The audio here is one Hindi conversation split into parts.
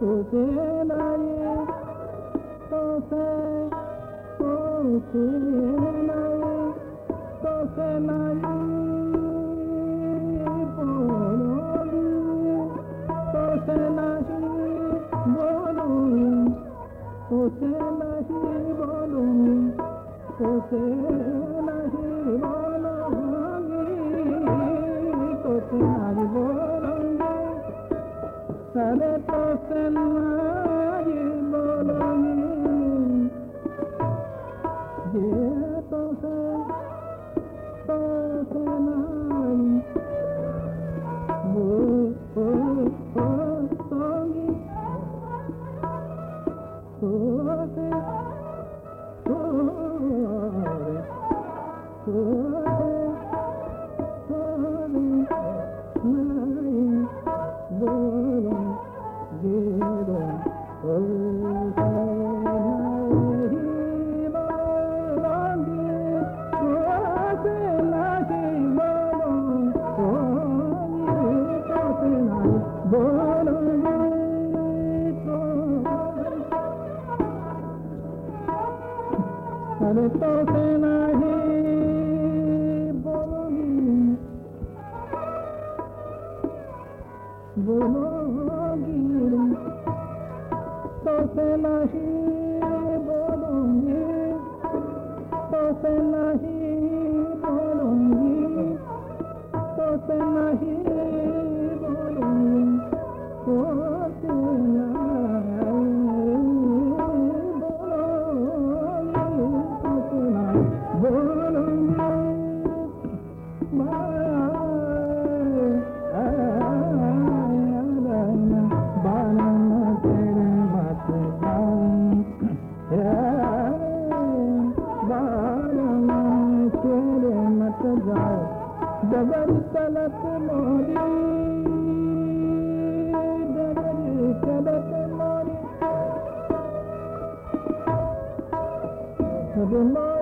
तुझे लाए तो से तुझे लाए तो से लाए तो से लाए बोलू तो से लाए बोलू तो से Good morning. मोरी मोरी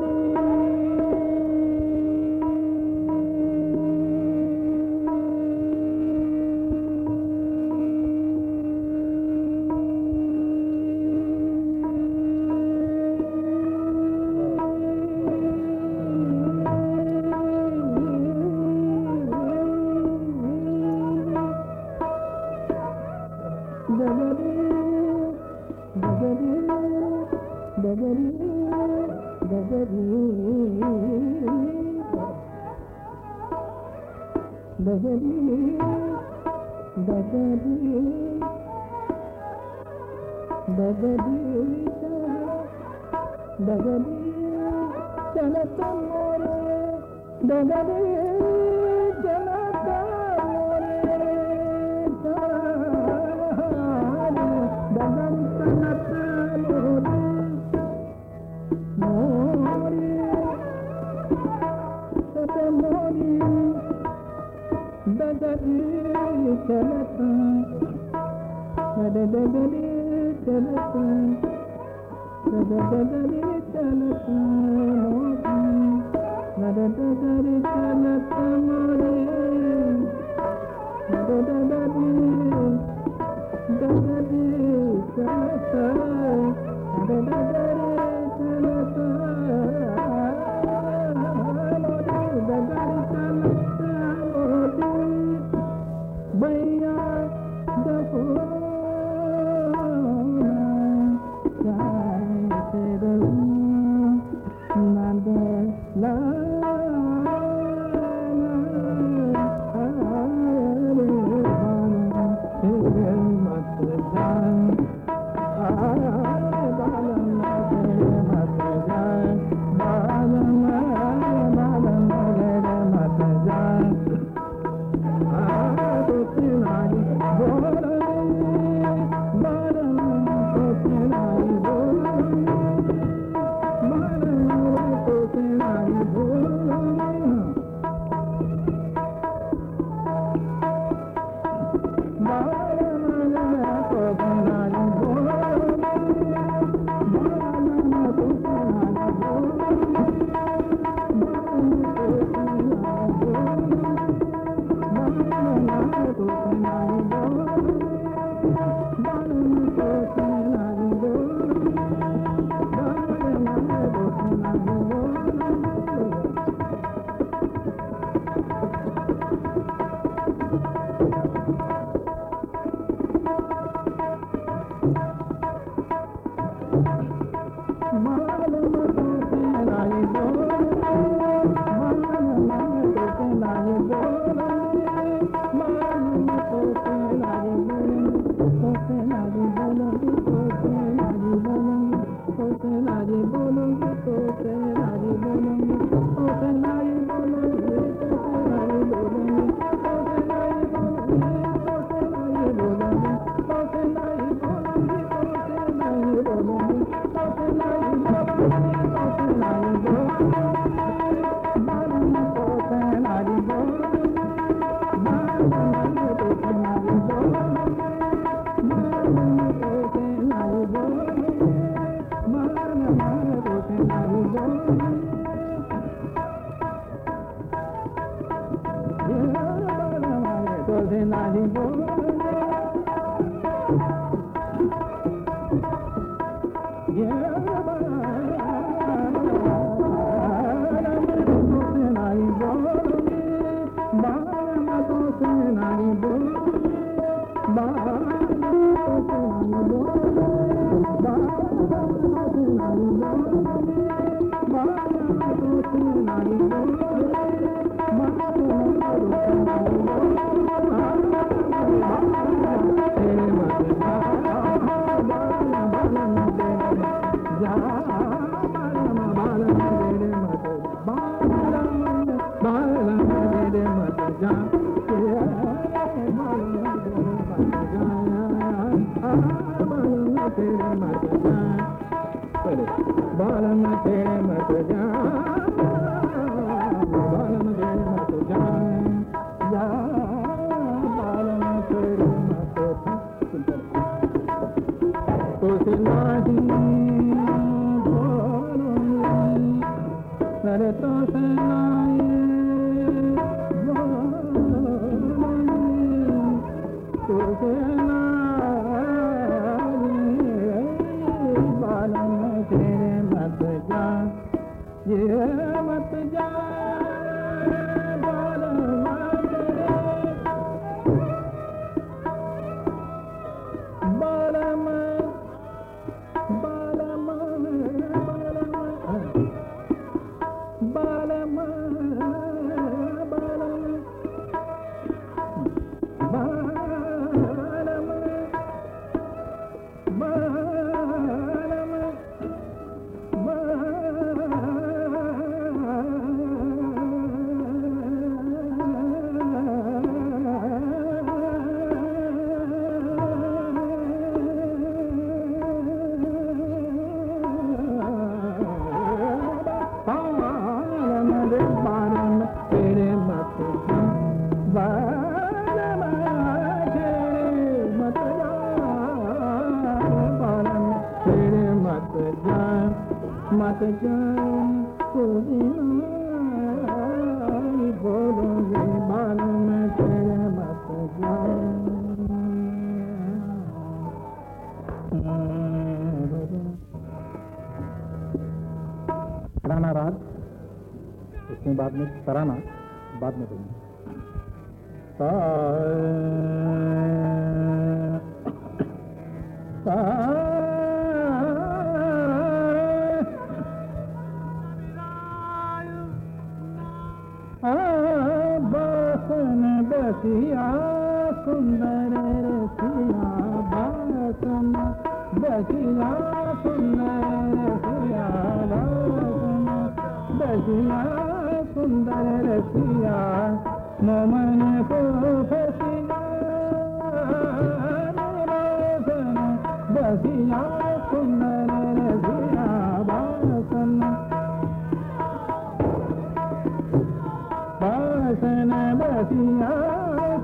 बासन बसिया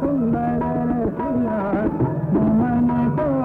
सुंदर रसिया मन को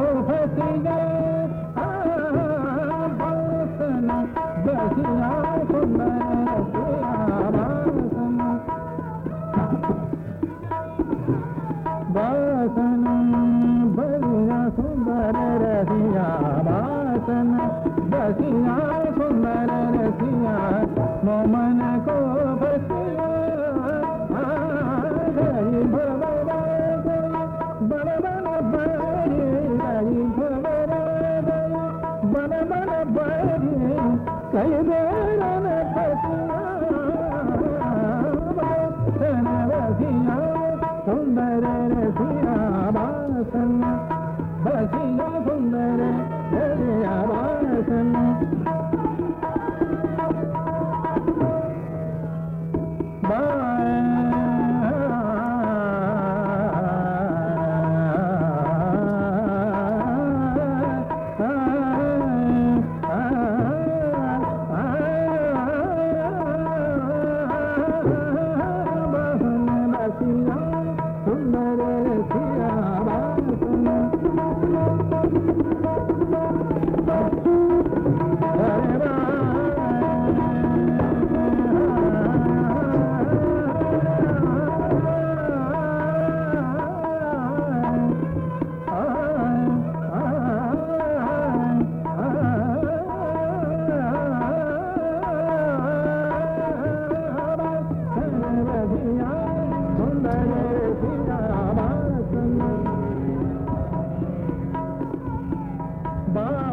thank you. सुंदर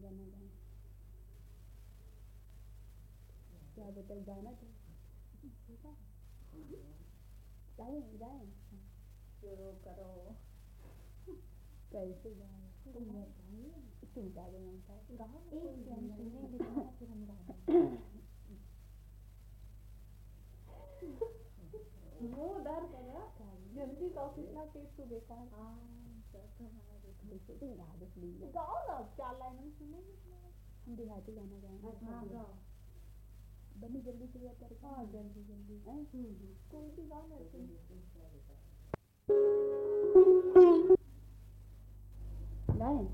समझा ना क्या बोतल तो जाना था? जाए जाए चलो करो। कैसे जाए तुम तुम गा रहे हो गाओ एक टाइम सुनेंगे फिर हम गाएँगे मुँह दर्द है ना जल्दी गाओ कितना टेस्ट तो बेकार। हाँ। कैसे तुम गा दो प्लीज़ गाओ ना चार लाइन सुनेंगे हम देहाती गाना गाएँगे हाँ बनी जल्दी से या कर हाँ जल्दी जल्दी हैं? कोई भी गाओ ना तुम गाएँ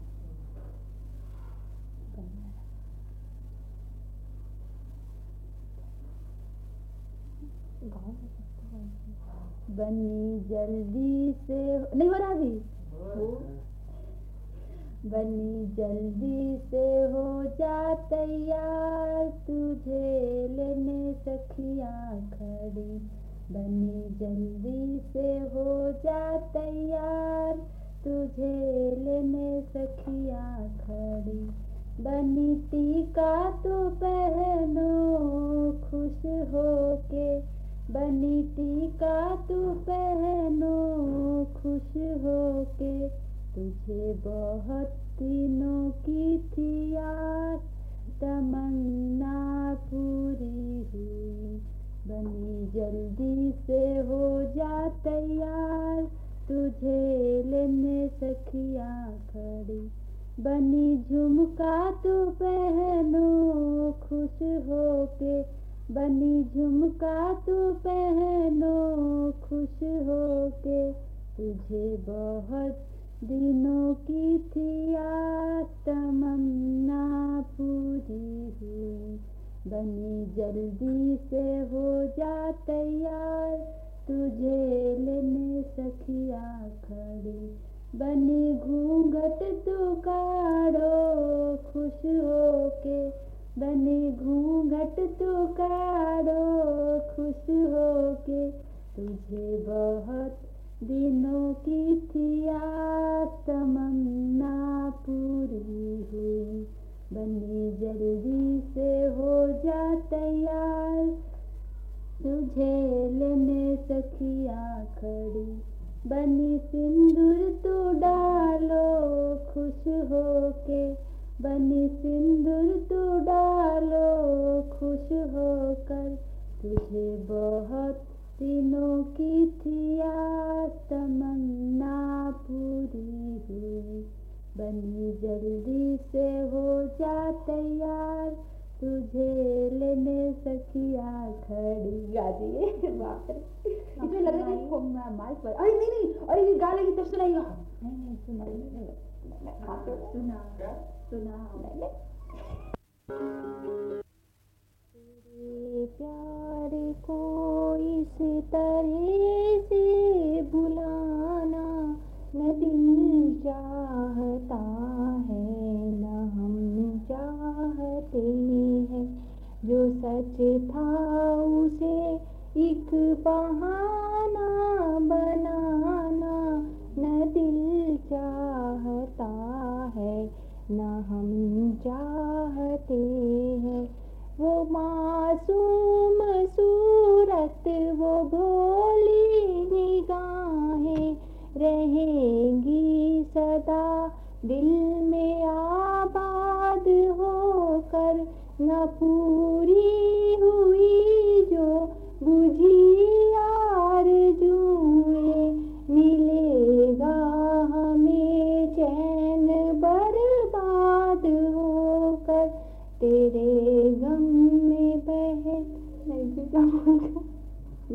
बनी जल्दी से नहीं, हो रहा अभी बनी जल्दी से हो जा तैयार, तुझे लेने सखियाँ खड़ी। बनी जल्दी से हो जा तैयार, तुझे लेने सखियाँ खड़ी। बनी टीका तो पहनो खुश हो के बनी टीका तू पहनो खुश होके। तुझे बहुत दिनों की थी आज तमन्ना पूरी हुई। बनी जल्दी से हो जा तैयार, तुझे लेने सखियाँ खड़ी। बनी झुमका तू पहनो खुश होके। बनी झुमका तू पहनो खुश होके। तुझे बहुत दिनों की थी आज तमन्ना पूरी हुई। बनी जल्दी से हो जा तैयार। तुझे लेने सखिया खड़ी। बनी घूंघट तू काढ़ो खुश होके। बनी घूंघट तू काढ़ो खुश होके। तुझे बहुत दिनों की थी तमन्ना पूरी हुई। बनी जल्दी से हो जा तैयार। तुझे लेने सखियाँ खड़ी बनी सिंदूर तू डालो खुश होके। बनी सिंदूर तू डालो खुश होकर। तुझे बहुत दिनों की थी आज तमन्ना पूरी हुई। बनी जल्दी से हो जा तैयार तुझे लेने सखिया खड़ी। गा दिए बाप इसमें लग रहा है कि माइक पर अरे नहीं नहीं अरे ये गा लेगी तब सुनाइएगा नहीं नहीं सुनाइए हाँ तो सुना सुना प्यार को इस तरह से बुलाना न दिल चाहता है, न हम चाहते हैं। जो सच था उसे एक बहाना बनाना न दिल चाहता है, न हम चाहते हैं। वो मासूम सूरत वो भोली निगाहें रहेंगी सदा। दिल में आबाद होकर न पूरी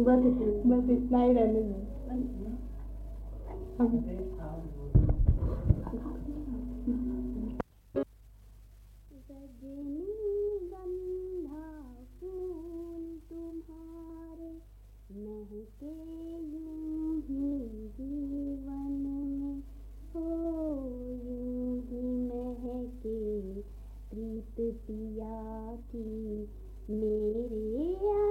बस बस इतना ही रहने दो तुम्हारे महके यूँ जीवन में यूँ महके प्रीत पिया की मेरे अनुरागी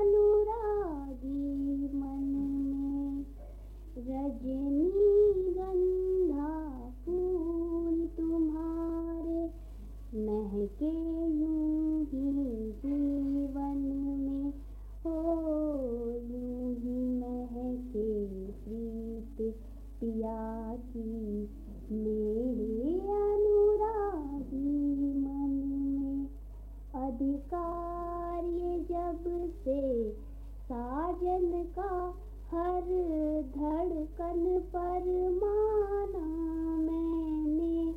साजन का हर धड़कन पर माना मैंने।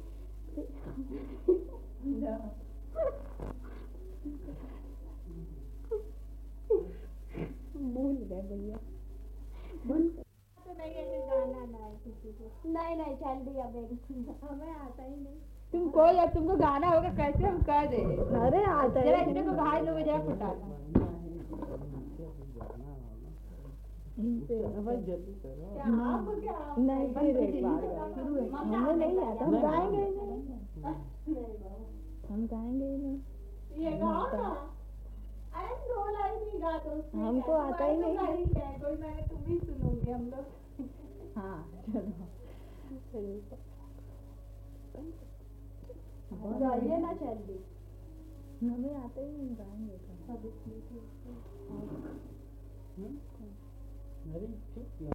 भूल गए भैया। भूल नहीं गाना नहीं चल दिया तो हमें आता ही नहीं। तुमको या तुमको गाना होगा कैसे हम कर दे अरे आता है जरा इतने को लोग जरा नहीं फिर एक बार हमें नहीं आता हम गाएँगे हम गाएँगे ये गाओ ना। अरे दो लाइन ही गा हमको आता ही तो नहीं। है, कोई मैंने तुम ही सुनोगे हम लोग। हाँ चलो। गाइए ना चल दी हमें आता ही नहीं गाएँगे Nothing to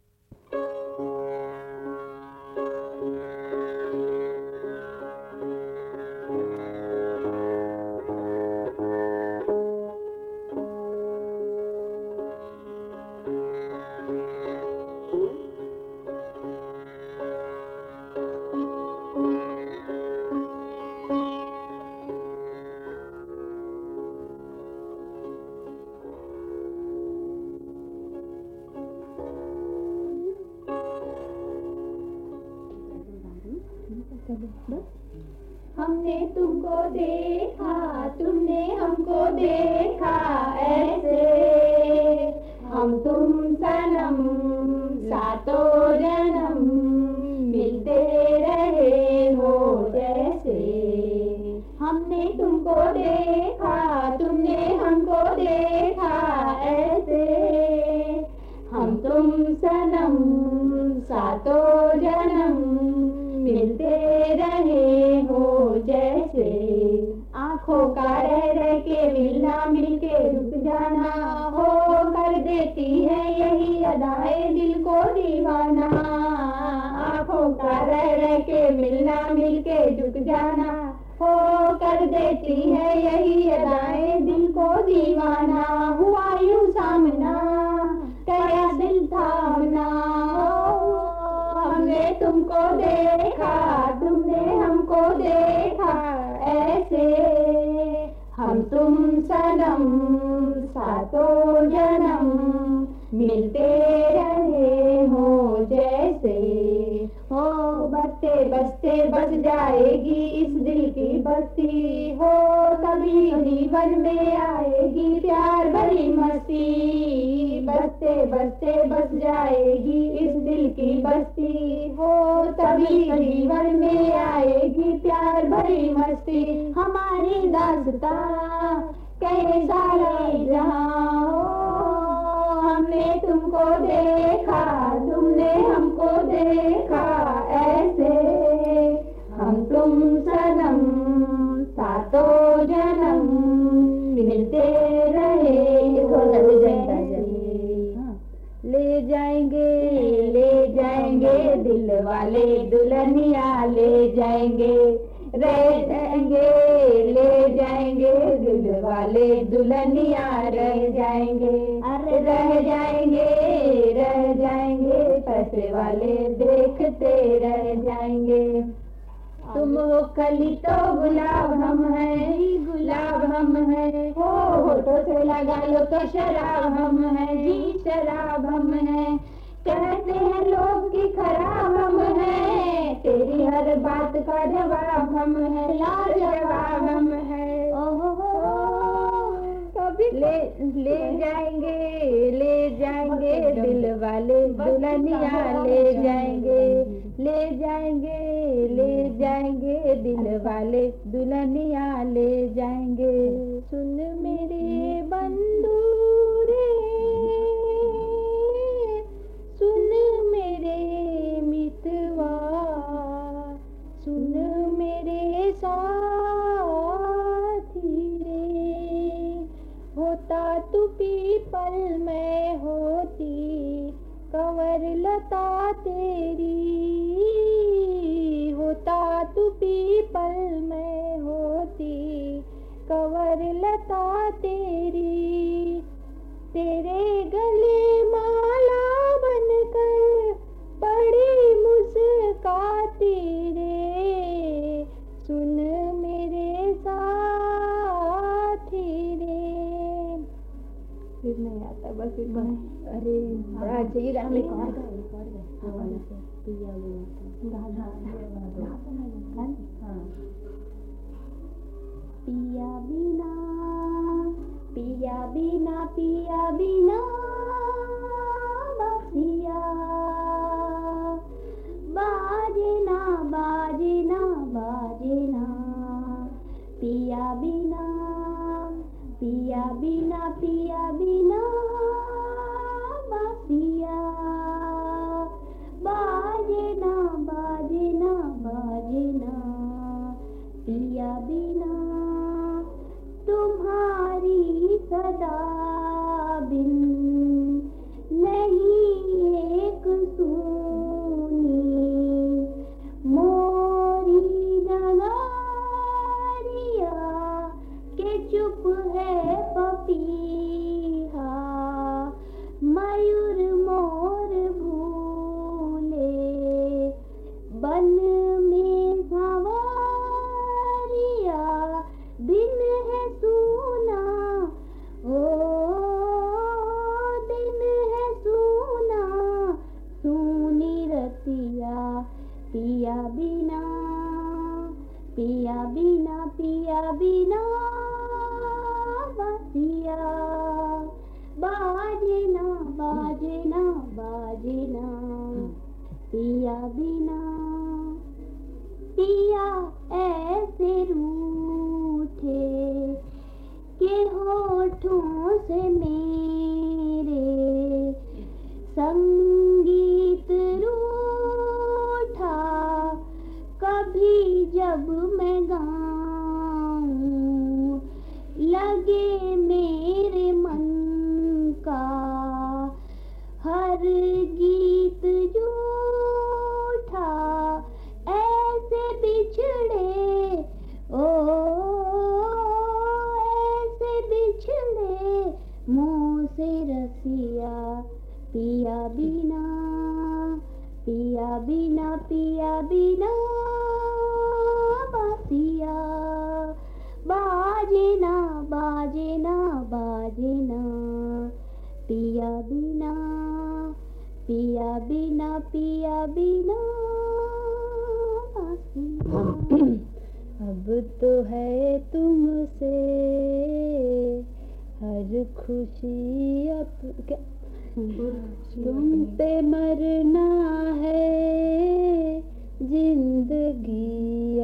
के मिलना मिलके झुक जाना। हो कर देती है यही अदाए दिल को दीवाना। हुआ यूँ सामना कया दिल थामना। हमने तुमको देखा, तुमने हमको देखा, ऐसे हम तुम सनम, सातों जन्म मिलते बसते बसते बस जाएगी इस दिल की बस्ती। हो कभी जीवन में आएगी प्यार भरी मस्ती। बसते बसते बस जाएगी इस दिल की बस्ती। हो तभी जीवन में आएगी प्यार भरी मस्ती। हमारी दासता कैसा ले जाओ हमने तुमको देखा तुमने हमको देखा ऐसे। हम तुम सनम सातों जन्म मिलते रहे ले जाएँगे ले जाएँगे दिल वाले दुल्हनिया ले जाएँगे। रह जाएँगे ले जाएँगे दिल वाले दुल्हनिया रह जाएँगे। अरे रह जाएँगे रह जाएँगे पैसे वाले देखते रह जाएँगे। तुम हो कली तो गुलाब हम हैं गुलाब हम हैं। हो होठों से लगा लो तो शराब हम हैं जी। शराब हम हैं। कहते हैं लोग की खराब हम हैं। तेरी हर बात का जवाब हम हैं। लाजवाब हम हैं। कभी ले ले जाएँगे ले जाएँगे दिल वाले दुल्हनिया ले जाएँगे ले जाएँगे ले जाएँगे दिल वाले दुल्हनिया ले जाएँगे। सुन मेरे बंधु। कंवर लता तेरी, होता तू पीपल में होती। कंवर लता तेरी, तेरे गले माला बनकर बड़ी मुस्काती रे। सुन मेरे साथी रे। फिर नहीं आता, बस फिर अरे बड़ा अच्छा ये गाना एक और गा, एक और पिया बिना पिया बिना पिया बिना बसिया बाजना बाजना बाजना। पिया बिना पिया बिना पिया बिना। बसिया बाजना बाजना बाजना, पिया बिना तुम्हारी सदा बिन। नहीं एक सुनी मोरी नगारिया के चुप है पपीहा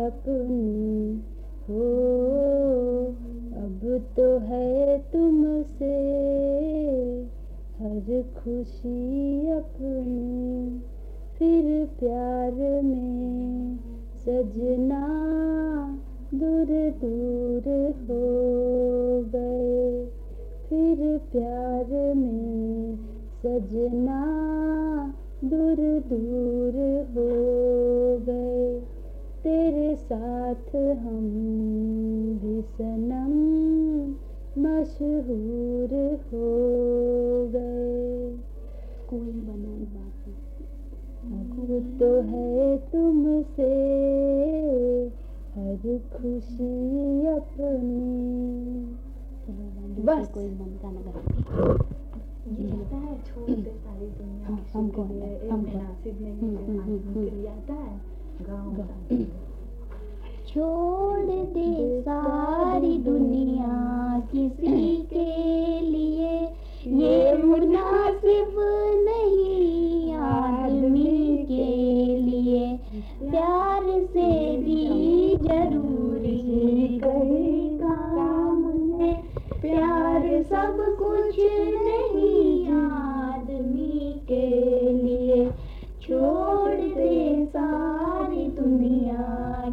अपनी। हो, अब तो है तुमसे हर खुशी अपनी। फिर प्यार में सजना दूर दूर हो गए। फिर प्यार में सजना दूर दूर हो गए। तेरे साथ हम भी सनम मशहूर हो गए। कोई बनाई बात अब तो है तुमसे हर खुशी अपनी। बस। कोई बन गाना गा लगता है छोड़ दे सारी दुनिया हाँ, किसी हमको है, हमको। एक मुनासिब नहीं हम्म, हम्म, हम्म, के लिए आता है। छोड़ दे सारी दुनिया किसी के लिए। ये मुनासिब नहीं आदमी के लिए। प्यार से भी ज़रूरी कई काम है। प्यार सब कुछ नहीं आदमी के लिए। छोड़ दे सारी दुनिया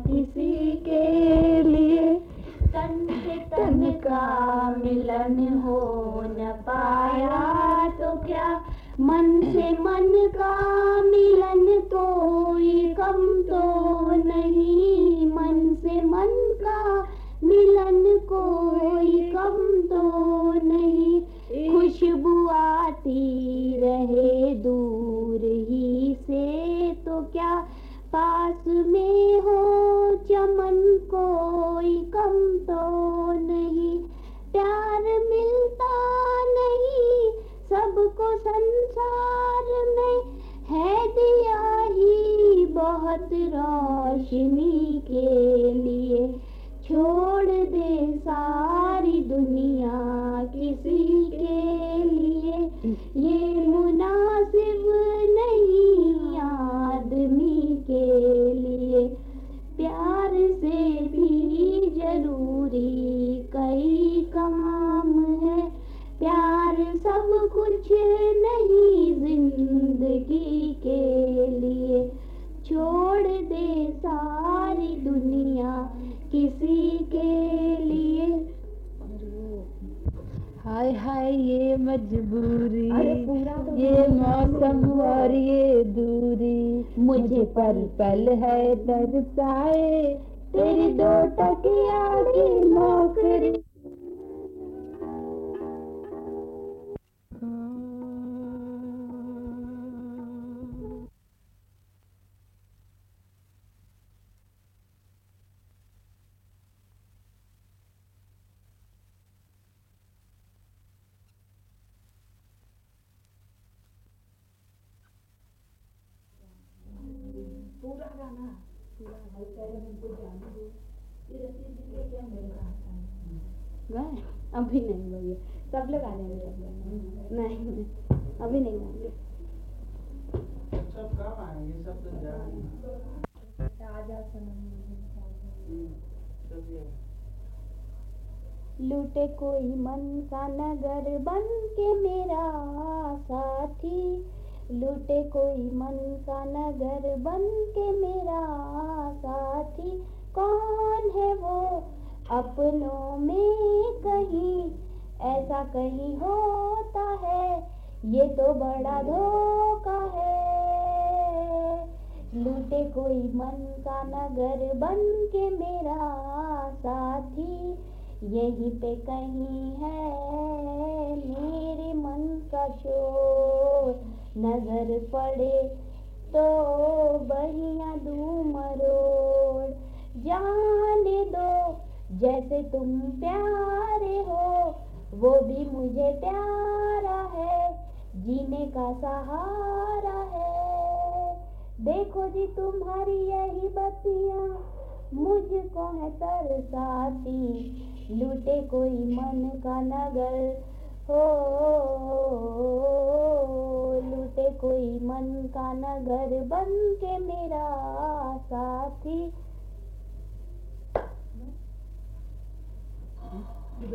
किसी के लिए। तन से तन का मिलन हो न पाया तो क्या? मन से मन का मिलन कोई कम तो नहीं। मन से मन का मिलन कोई कम तो नहीं। खुशबू आती रहे दूर तो पास में हो, चमन कोई कम तो नहीं। प्यार मिलता नहीं, सबको संसार में है दिया ही बहुत रोशनी के लिए। छोड़ दे सारी दुनिया किसी के लिए। ये मुनासिब काम है। प्यार सब कुछ नहीं ज़िंदगी के लिए। छोड़ दे सारी दुनिया किसी के लिए। हाय हाय ये मजबूरी तो ये मौसम और ये दूरी। मुझे पल पल है तरसाए तेरी दो टकिया की नौकरी। अभी नहीं भैया सब लोग आ जाएँगे? सब लोग नहीं नहीं। अभी नहीं गाएँगे सब कब आएँगे सब तो जाएँगे लूटे कोई मन का नगर बन के मेरा साथी। लूटे कोई मन का नगर बन के मेरा साथी। कौन है वो अपनों में कहीं ऐसा कहीं होता है, ये तो बड़ा धोखा है। लूटे कोई मन का नगर बन के मेरा साथी, यहीं पे कहीं है मेरे मन का शोर। नज़र पड़े तो बहिया दू मरोड़ जाने दो जैसे तुम प्यारे हो, वो भी मुझे प्यारा है, जीने का सहारा है। देखो जी, तुम्हारी यही बत्तियाँ मुझको है तरसाती। लूटे कोई मन का नगर, हो, लूटे कोई मन का नगर बन के मेरा साथी। Thank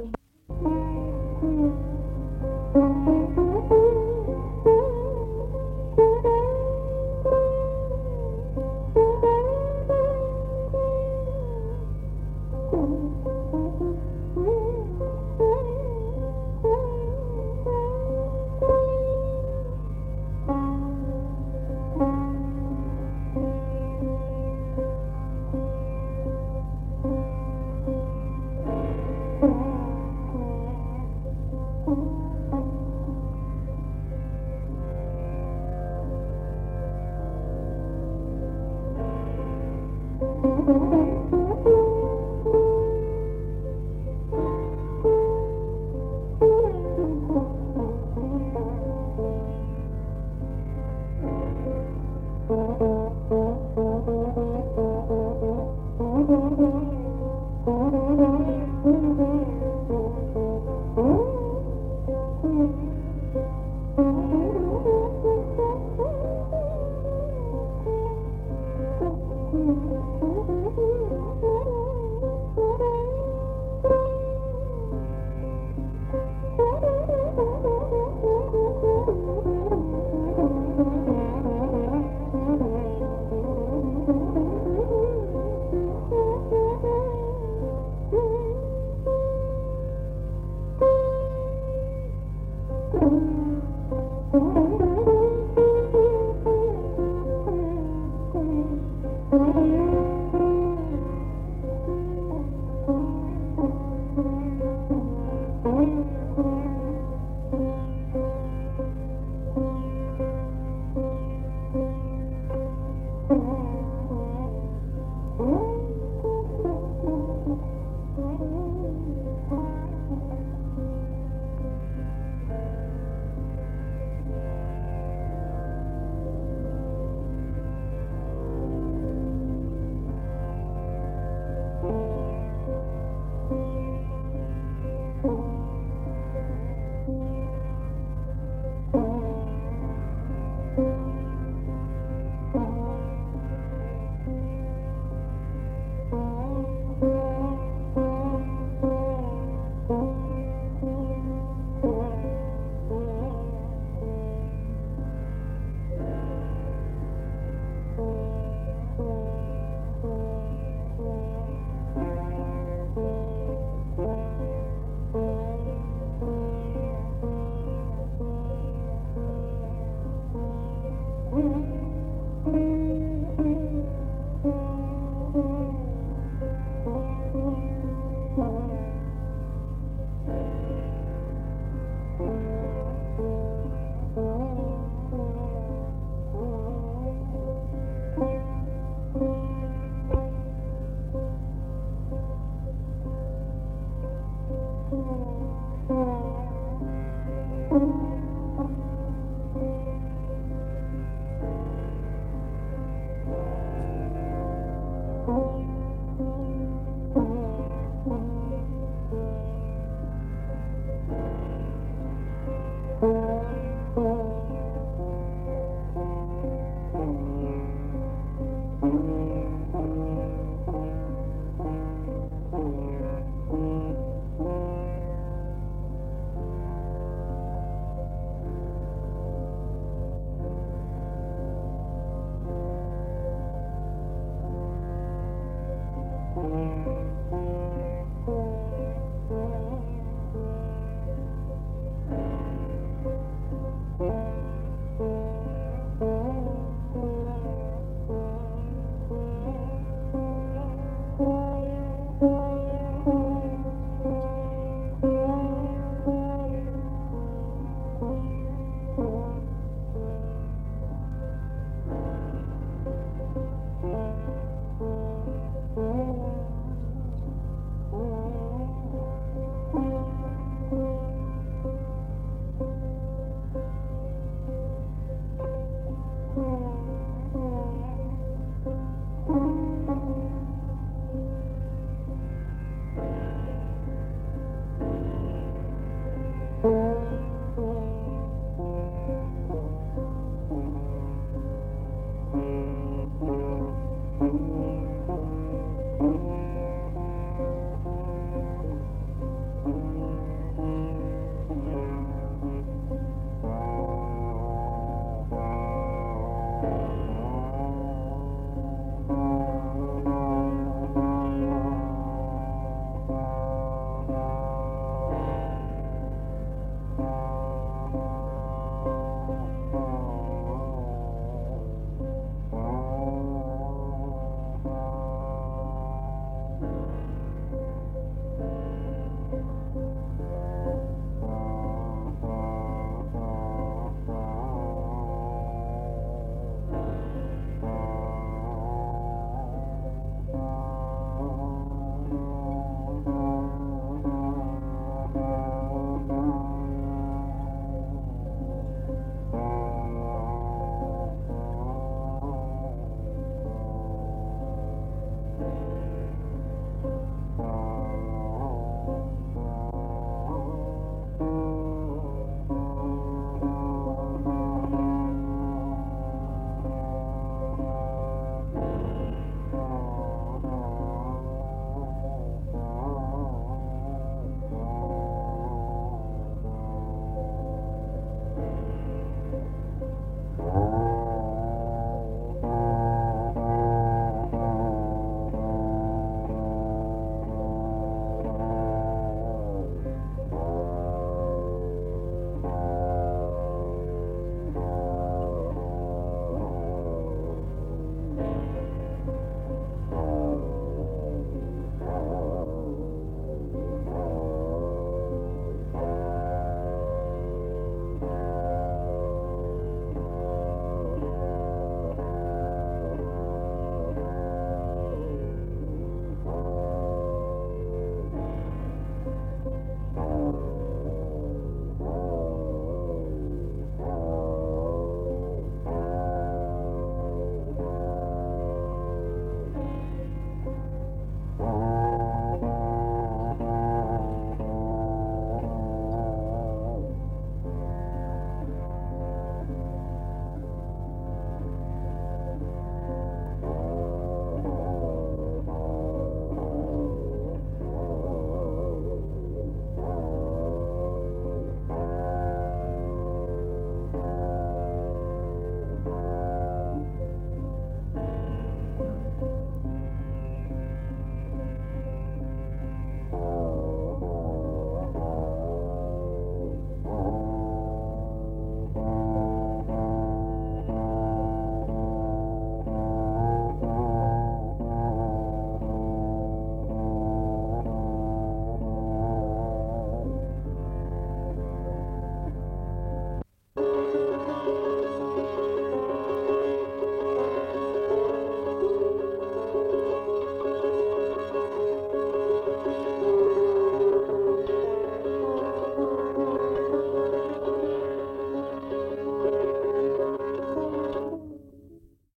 you.